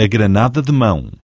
A granada de mão.